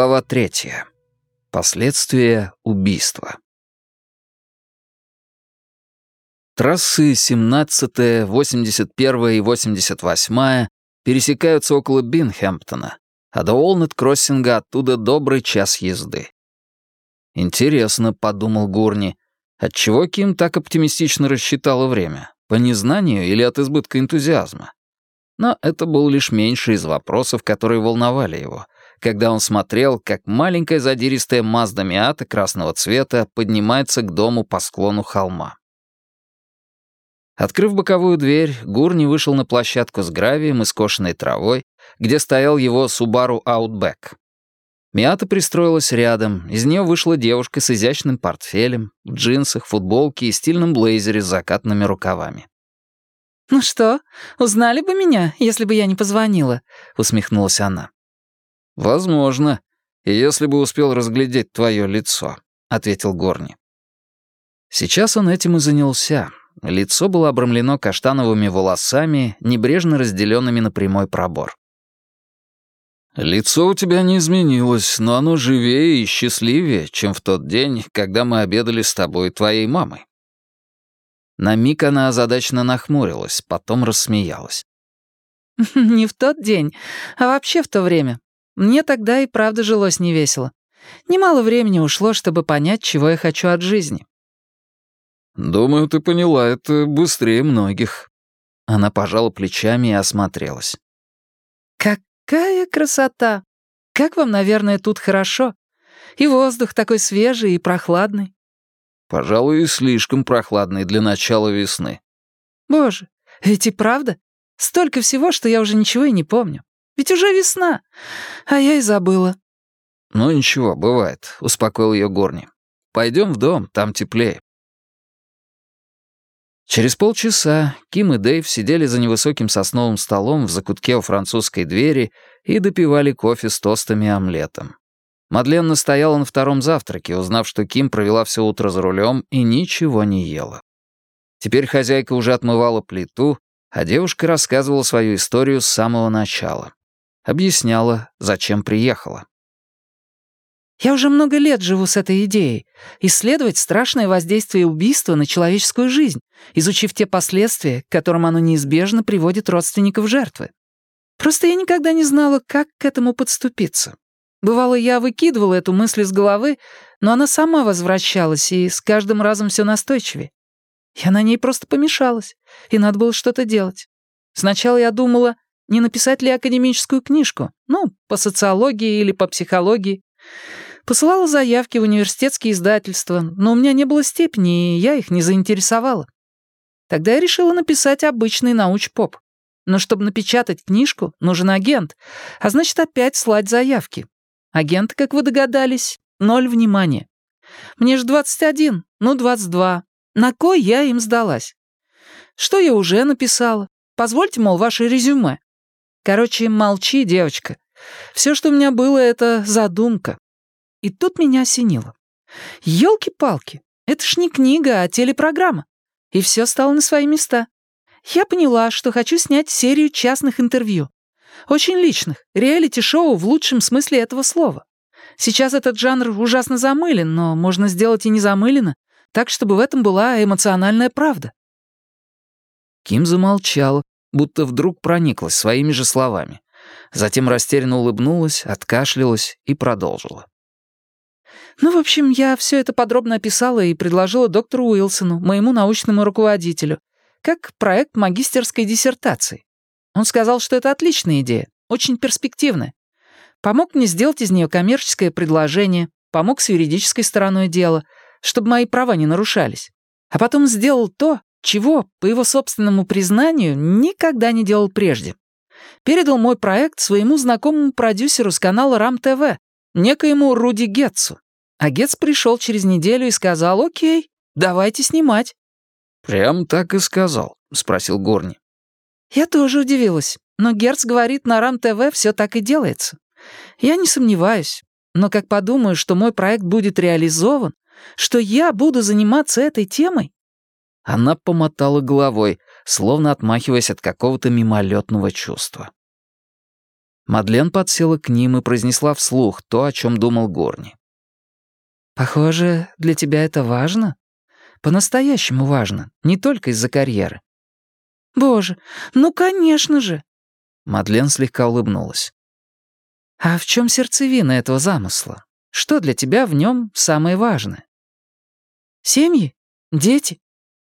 Глава третья. Последствия убийства. Трассы 17, 81 и 88 пересекаются около Бинхэмптона, а до Уолнет-Кроссинга оттуда добрый час езды. «Интересно», — подумал Гурни, — отчего Ким так оптимистично рассчитала время? По незнанию или от избытка энтузиазма? Но это был лишь меньший из вопросов, которые волновали его — когда он смотрел, как маленькая задиристая Мазда Миата красного цвета поднимается к дому по склону холма. Открыв боковую дверь, Гурни вышел на площадку с гравием и скошенной травой, где стоял его Subaru Outback. Миата пристроилась рядом, из нее вышла девушка с изящным портфелем, в джинсах, футболке и стильном блейзере с закатными рукавами. «Ну что, узнали бы меня, если бы я не позвонила?» — усмехнулась она. «Возможно, если бы успел разглядеть твое лицо», — ответил Горни. Сейчас он этим и занялся. Лицо было обрамлено каштановыми волосами, небрежно разделенными на прямой пробор. «Лицо у тебя не изменилось, но оно живее и счастливее, чем в тот день, когда мы обедали с тобой и твоей мамой». На миг она озадаченно нахмурилась, потом рассмеялась. «Не в тот день, а вообще в то время. Мне тогда и правда жилось невесело. Немало времени ушло, чтобы понять, чего я хочу от жизни. «Думаю, ты поняла это быстрее многих». Она пожала плечами и осмотрелась. «Какая красота! Как вам, наверное, тут хорошо. И воздух такой свежий и прохладный». «Пожалуй, и слишком прохладный для начала весны». «Боже, ведь и правда. Столько всего, что я уже ничего и не помню. Ведь уже весна, а я и забыла». «Ну ничего, бывает», — успокоил ее Горни. «Пойдем в дом, там теплее». Через полчаса Ким и Дэйв сидели за невысоким сосновым столом в закутке у французской двери и допивали кофе с тостами и омлетом. Мадлен настояла на втором завтраке, узнав, что Ким провела все утро за рулем и ничего не ела. Теперь хозяйка уже отмывала плиту, а девушка рассказывала свою историю с самого начала. Объясняла, зачем приехала. «Я уже много лет живу с этой идеей. Исследовать страшное воздействие убийства на человеческую жизнь, изучив те последствия, к которым оно неизбежно приводит родственников жертвы. Просто я никогда не знала, как к этому подступиться. Бывало, я выкидывала эту мысль из головы, но она сама возвращалась, и с каждым разом все настойчивее. Я на ней просто помешалась, и надо было что-то делать. Сначала я думала, не написать ли академическую книжку, ну, по социологии или по психологии. Посылала заявки в университетские издательства, но у меня не было степени, и я их не заинтересовала. Тогда я решила написать обычный науч-поп. Но чтобы напечатать книжку, нужен агент, а значит опять слать заявки. Агент, как вы догадались, ноль внимания. Мне же 21, ну 22. На кой я им сдалась? Что я уже написала? Позвольте, мол, ваше резюме. Короче, молчи, девочка. Все, что у меня было, это задумка. И тут меня осенило. Ёлки-палки, это ж не книга, а телепрограмма. И все стало на свои места. Я поняла, что хочу снять серию частных интервью. Очень личных, реалити-шоу в лучшем смысле этого слова. Сейчас этот жанр ужасно замылен, но можно сделать и не замылено, так, чтобы в этом была эмоциональная правда. Ким замолчала, будто вдруг прониклась своими же словами. Затем растерянно улыбнулась, откашлялась и продолжила. «Ну, в общем, я все это подробно описала и предложила доктору Уилсону, моему научному руководителю, как проект магистерской диссертации. Он сказал, что это отличная идея, очень перспективная. Помог мне сделать из нее коммерческое предложение, помог с юридической стороной дела, чтобы мои права не нарушались. А потом сделал то, чего, по его собственному признанию, никогда не делал прежде. Передал мой проект своему знакомому продюсеру с канала РАМ-ТВ, некоему Руди Гетцу. А Гетц пришел через неделю и сказал, «Окей, давайте снимать». «Прям так и сказал?» — спросил Горни. Я тоже удивилась, но Герц говорит, на РАМ-ТВ все так и делается. Я не сомневаюсь, но как подумаю, что мой проект будет реализован, что я буду заниматься этой темой, она помотала головой, словно отмахиваясь от какого-то мимолетного чувства. Мадлен подсела к ним и произнесла вслух то, о чем думал Горни. «Похоже, для тебя это важно? По-настоящему важно, не только из-за карьеры». «Боже, ну, конечно же!» Мадлен слегка улыбнулась. «А в чем сердцевина этого замысла? Что для тебя в нем самое важное?» «Семьи? Дети?»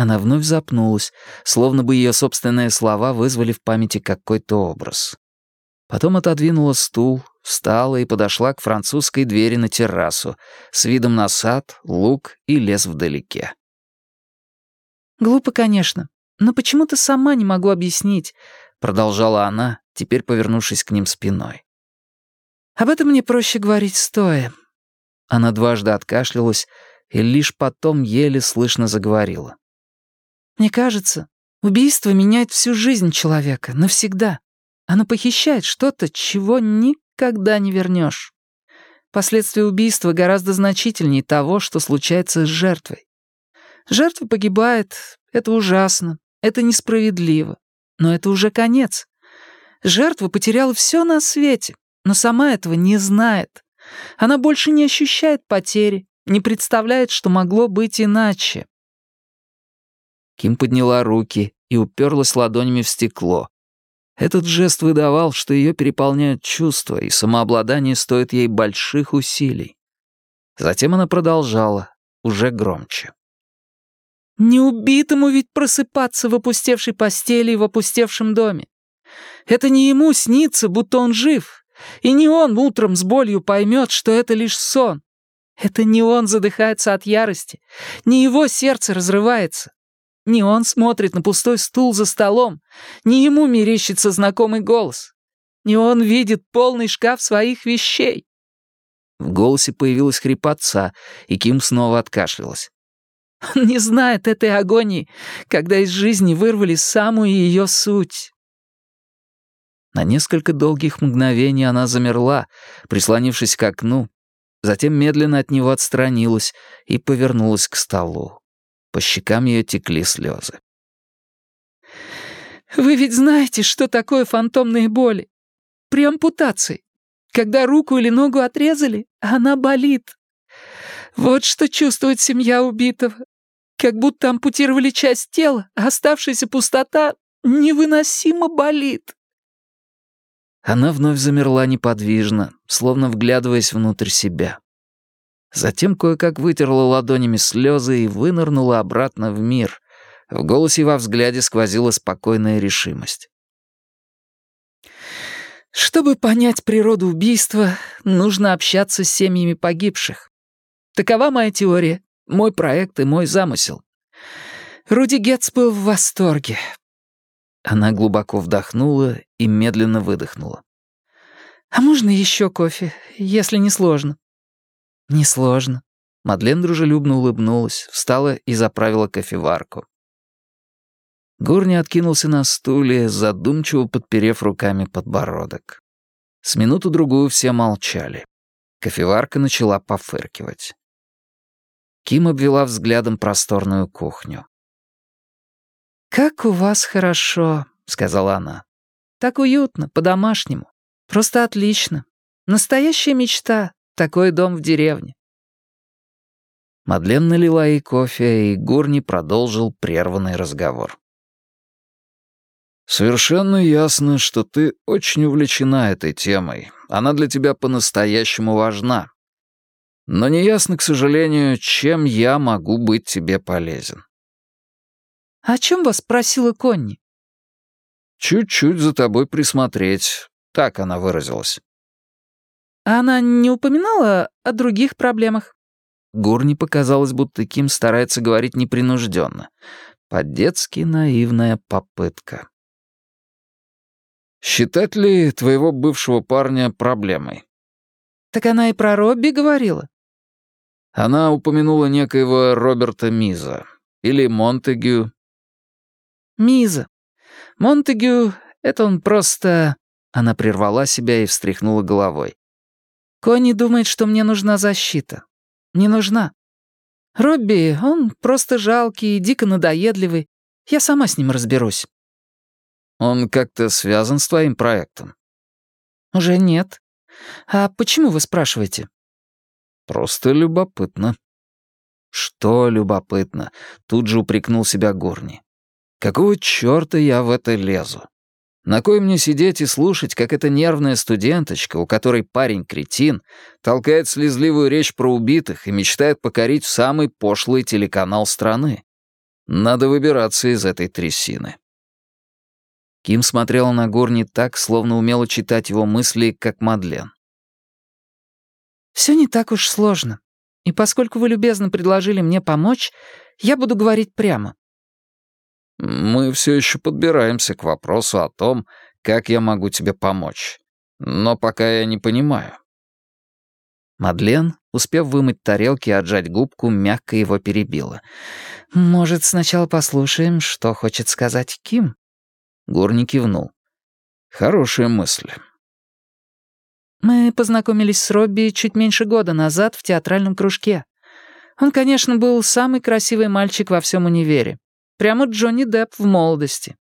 Она вновь запнулась, словно бы ее собственные слова вызвали в памяти какой-то образ. Потом отодвинула стул, встала и подошла к французской двери на террасу с видом на сад, луг и лес вдалеке. «Глупо, конечно, но почему-то сама не могу объяснить», — продолжала она, теперь повернувшись к ним спиной. «Об этом мне проще говорить стоя». Она дважды откашлялась и лишь потом еле слышно заговорила. «Мне кажется, убийство меняет всю жизнь человека, навсегда. Оно похищает что-то, чего никогда не вернешь. Последствия убийства гораздо значительнее того, что случается с жертвой. Жертва погибает, это ужасно, это несправедливо, но это уже конец. Жертва потеряла все на свете, но сама этого не знает. Она больше не ощущает потери, не представляет, что могло быть иначе. Ким подняла руки и уперлась ладонями в стекло, этот жест выдавал, что ее переполняют чувства, и самообладание стоит ей больших усилий. Затем она продолжала, уже громче. «Неубитому ведь просыпаться в опустевшей постели и в опустевшем доме. Это не ему снится, будто он жив, и не он утром с болью поймет, что это лишь сон. Это не он задыхается от ярости, не его сердце разрывается. Не он смотрит на пустой стул за столом, не ему мерещится знакомый голос. Не он видит полный шкаф своих вещей. В голосе появилась хрипотца, и Ким снова откашлялась. Он не знает этой агонии, когда из жизни вырвали самую ее суть. На несколько долгих мгновений она замерла, прислонившись к окну, затем медленно от него отстранилась и повернулась к столу. По щекам ее текли слезы. «Вы ведь знаете, что такое фантомные боли? При ампутации. Когда руку или ногу отрезали, она болит. Вот что чувствует семья убитого. Как будто ампутировали часть тела, а оставшаяся пустота невыносимо болит». Она вновь замерла неподвижно, словно вглядываясь внутрь себя. Затем кое-как вытерла ладонями слезы и вынырнула обратно в мир. В голосе и во взгляде сквозила спокойная решимость. «Чтобы понять природу убийства, нужно общаться с семьями погибших. Такова моя теория, мой проект и мой замысел. Руди Гетц был в восторге». Она глубоко вдохнула и медленно выдохнула. «А можно еще кофе, если не сложно?» «Несложно». Мадлен дружелюбно улыбнулась, встала и заправила кофеварку. Гурни откинулся на стуле, задумчиво подперев руками подбородок. С минуту-другую все молчали. Кофеварка начала пофыркивать. Ким обвела взглядом просторную кухню. «Как у вас хорошо», — сказала она. «Так уютно, по-домашнему. Просто отлично. Настоящая мечта. Такой дом в деревне». Мадлен налила ей кофе, и Гурни продолжил прерванный разговор. «Совершенно ясно, что ты очень увлечена этой темой. Она для тебя по-настоящему важна. Но не ясно, к сожалению, чем я могу быть тебе полезен». «О чем вас просила Конни?» «Чуть-чуть за тобой присмотреть», — так она выразилась. Она не упоминала о других проблемах? Гурни показалось, будто Ким старается говорить непринужденно. По-детски наивная попытка. «Считать ли твоего бывшего парня проблемой?» «Так она и про Робби говорила». Она упомянула некоего Роберта Миза. Или Монтегю. «Миза. Монтегю — это он просто...» Она прервала себя и встряхнула головой. Конни думает, что мне нужна защита. Не нужна. Робби, он просто жалкий и дико надоедливый. Я сама с ним разберусь. Он как-то связан с твоим проектом? «Уже нет. А почему вы спрашиваете?» «Просто любопытно». «Что любопытно?» — тут же упрекнул себя Горни. «Какого чёрта я в это лезу? На кой мне сидеть и слушать, как эта нервная студенточка, у которой парень кретин, толкает слезливую речь про убитых и мечтает покорить самый пошлый телеканал страны? Надо выбираться из этой трясины. Ким смотрела на Горни так, словно умела читать его мысли, как Мадлен. «Все не так уж сложно. И поскольку вы любезно предложили мне помочь, я буду говорить прямо. Мы все еще подбираемся к вопросу о том, как я могу тебе помочь. Но пока я не понимаю». Мадлен, успев вымыть тарелки и отжать губку, мягко его перебила. «Может, сначала послушаем, что хочет сказать Ким?» Гурни кивнул. «Хорошая мысль». «Мы познакомились с Робби чуть меньше года назад в театральном кружке. Он, конечно, был самый красивый мальчик во всем универе. Прямо Джонни Депп в молодости.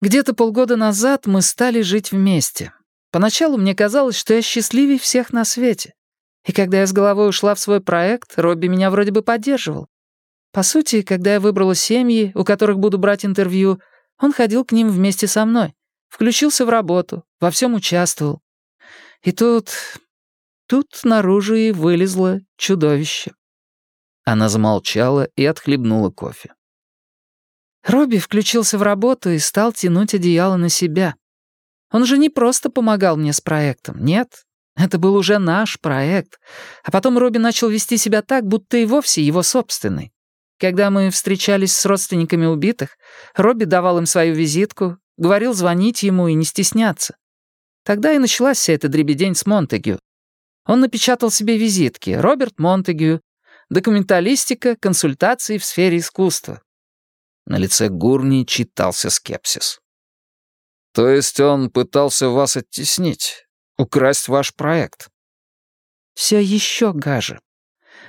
Где-то полгода назад мы стали жить вместе. Поначалу мне казалось, что я счастливее всех на свете. И когда я с головой ушла в свой проект, Робби меня вроде бы поддерживал. По сути, когда я выбрала семьи, у которых буду брать интервью, он ходил к ним вместе со мной, включился в работу, во всем участвовал. И тут... тут наружу и вылезло чудовище. Она замолчала и отхлебнула кофе. Робби включился в работу и стал тянуть одеяло на себя. Он же не просто помогал мне с проектом, нет. Это был уже наш проект. А потом Робби начал вести себя так, будто и вовсе его собственный. Когда мы встречались с родственниками убитых, Робби давал им свою визитку, говорил звонить ему и не стесняться. Тогда и началась вся эта дребедень с Монтегю. Он напечатал себе визитки «Роберт Монтегю», «Документалистика, консультации в сфере искусства». На лице Гурни читался скепсис. «То есть он пытался вас оттеснить, украсть ваш проект?» «Все еще гаже.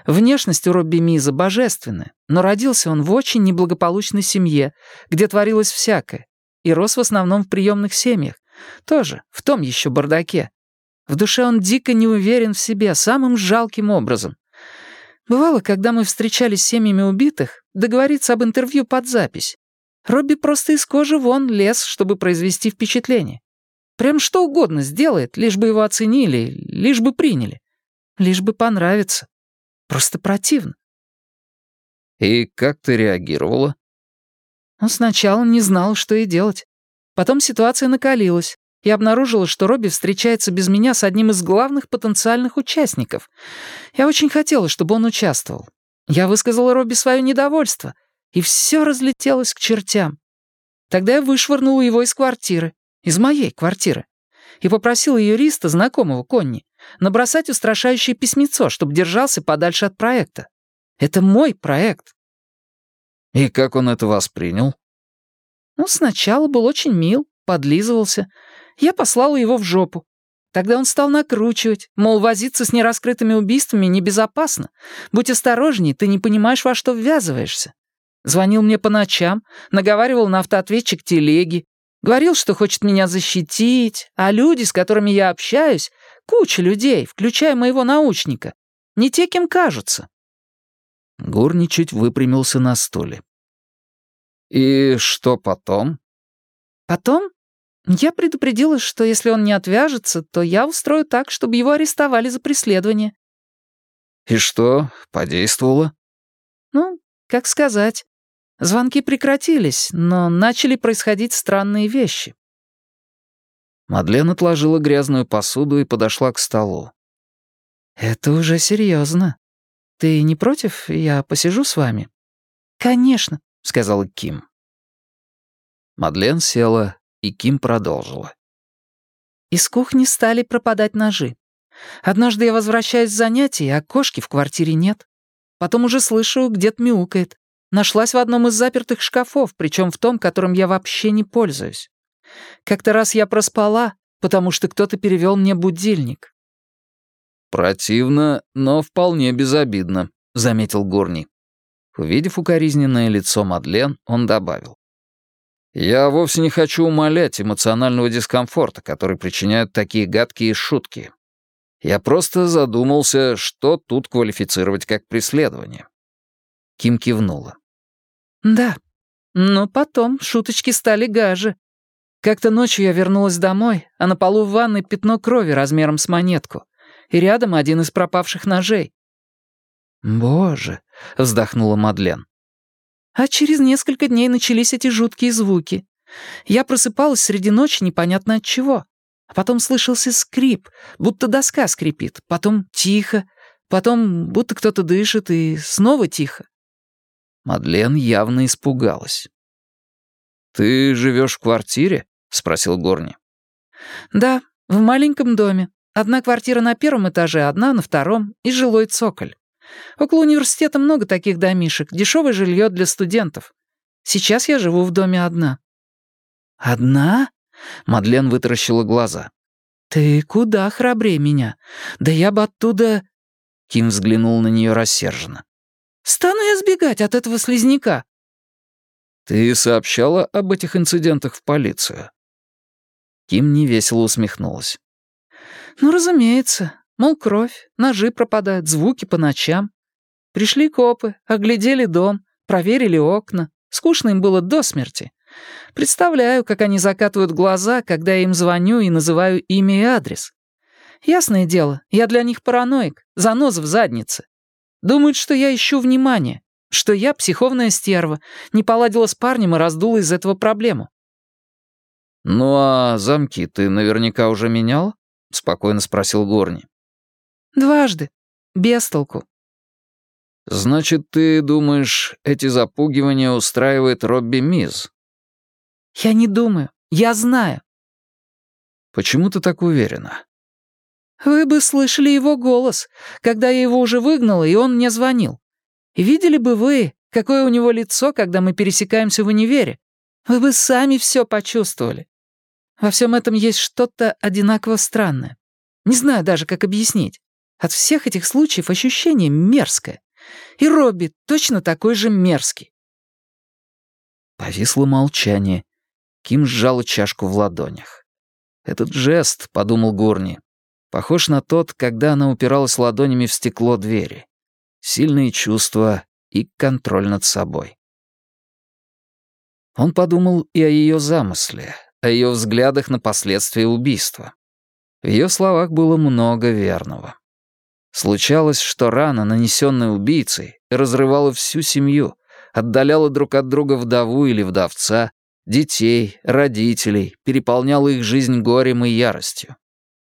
Внешность у Робби Миза божественная, но родился он в очень неблагополучной семье, где творилось всякое, и рос в основном в приемных семьях, тоже в том еще бардаке. В душе он дико не уверен в себе, самым жалким образом. Бывало, когда мы встречались с семьями убитых, договориться об интервью под запись. Робби просто из кожи вон лез, чтобы произвести впечатление. Прям что угодно сделает, лишь бы его оценили, лишь бы приняли. Лишь бы понравиться. Просто противно. «И как ты реагировала?» Он сначала не знал, что и делать. Потом ситуация накалилась. Я обнаружила, что Робби встречается без меня с одним из главных потенциальных участников. Я очень хотела, чтобы он участвовал. Я высказала Робби свое недовольство, и все разлетелось к чертям. Тогда я вышвырнула его из квартиры, из моей квартиры, и попросила юриста, знакомого Конни, набросать устрашающее письмецо, чтобы держался подальше от проекта. Это мой проект. И как он это воспринял? Ну, сначала был очень мил, подлизывался, я послала его в жопу. Тогда он стал накручивать, мол, возиться с нераскрытыми убийствами небезопасно. Будь осторожней, ты не понимаешь, во что ввязываешься. Звонил мне по ночам, наговаривал на автоответчик телеги, говорил, что хочет меня защитить, а люди, с которыми я общаюсь, куча людей, включая моего научника, не те, кем кажутся. Гурни чуть выпрямился на стуле. «И что потом?» «Потом я предупредила, что если он не отвяжется, то я устрою так, чтобы его арестовали за преследование. И что, подействовало? Ну, как сказать. Звонки прекратились, но начали происходить странные вещи. Мадлен отложила грязную посуду и подошла к столу. «Это уже серьезно. Ты не против? Я посижу с вами?» «Конечно», — сказала Ким. Мадлен села и Ким продолжила. Из кухни стали пропадать ножи. Однажды я возвращаюсь с занятий, а кошки в квартире нет. Потом уже слышу, где-то мяукает. Нашлась в одном из запертых шкафов, причем в том, которым я вообще не пользуюсь. Как-то раз я проспала, потому что кто-то перевел мне будильник. «Противно, но вполне безобидно», — заметил Горни. Увидев укоризненное лицо Мадлен, он добавил. Я вовсе не хочу умалять эмоционального дискомфорта, который причиняют такие гадкие шутки. Я просто задумался, что тут квалифицировать как преследование. Ким кивнула. «Да, но потом шуточки стали гаже. Как-то ночью я вернулась домой, а на полу в ванной пятно крови размером с монетку, и рядом один из пропавших ножей». «Боже», — вздохнула Мадлен. А через несколько дней начались эти жуткие звуки. Я просыпалась среди ночи непонятно от чего. А потом слышался скрип, будто доска скрипит. Потом тихо. Потом будто кто-то дышит, и снова тихо. Мадлен явно испугалась. «Ты живешь в квартире?» — спросил Горни. «Да, в маленьком доме. Одна квартира на первом этаже, одна на втором и жилой цоколь. Около университета много таких домишек, дешевое жилье для студентов. Сейчас я живу в доме одна». «Одна?» — Мадлен вытаращила глаза. «Ты куда храбрее меня? Да я бы оттуда...» Ким взглянул на нее рассерженно. «Стану я сбегать от этого слизняка?» «Ты сообщала об этих инцидентах в полицию?» Ким невесело усмехнулась. «Ну, разумеется. Мол, кровь, ножи пропадают, звуки по ночам. Пришли копы, оглядели дом, проверили окна. Скучно им было до смерти. Представляю, как они закатывают глаза, когда я им звоню и называю имя и адрес. Ясное дело, я для них параноик, заноза в заднице. Думают, что я ищу внимание, что я психовная стерва, не поладила с парнем и раздула из этого проблему. «Ну а замки ты наверняка уже менял?» — спокойно спросил Горни. Дважды. Без толку. Значит, ты думаешь, эти запугивания устраивает Робби Миз? Я не думаю. Я знаю. Почему ты так уверена? Вы бы слышали его голос, когда я его уже выгнала, и он мне звонил. И видели бы вы, какое у него лицо, когда мы пересекаемся в универе. Вы бы сами все почувствовали. Во всем этом есть что-то одинаково странное. Не знаю даже, как объяснить. От всех этих случаев ощущение мерзкое. И Робби точно такой же мерзкий. Повисло молчание. Ким сжала чашку в ладонях. «Этот жест», — подумал Гурни, — похож на тот, когда она упиралась ладонями в стекло двери. Сильные чувства и контроль над собой. Он подумал и о ее замысле, о ее взглядах на последствия убийства. В ее словах было много верного. Случалось, что рана, нанесенная убийцей, разрывала всю семью, отдаляла друг от друга вдову или вдовца, детей, родителей, переполняла их жизнь горем и яростью.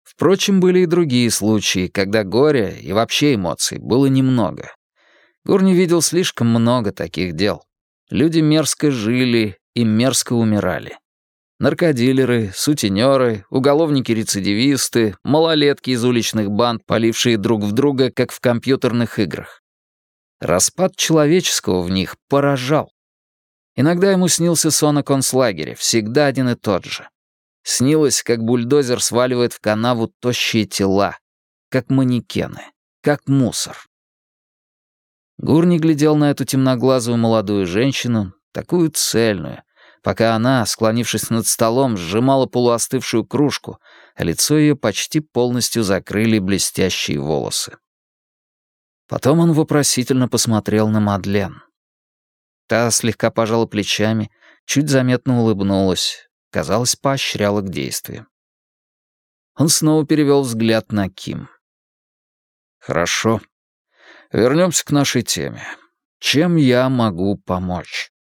Впрочем, были и другие случаи, когда горя и вообще эмоций было немного. Гурни видел слишком много таких дел. Люди мерзко жили и мерзко умирали. Наркодилеры, сутенеры, уголовники-рецидивисты, малолетки из уличных банд, полившие друг в друга, как в компьютерных играх. Распад человеческого в них поражал. Иногда ему снился сон о концлагере, всегда один и тот же. Снилось, как бульдозер сваливает в канаву тощие тела, как манекены, как мусор. Гурни глядел на эту темноглазую молодую женщину, такую цельную, пока она, склонившись над столом, сжимала полуостывшую кружку, а лицо ее почти полностью закрыли блестящие волосы. Потом он вопросительно посмотрел на Мадлен. Та слегка пожала плечами, чуть заметно улыбнулась, казалось, поощряла к действию. Он снова перевел взгляд на Ким. «Хорошо. Вернемся к нашей теме. Чем я могу помочь?»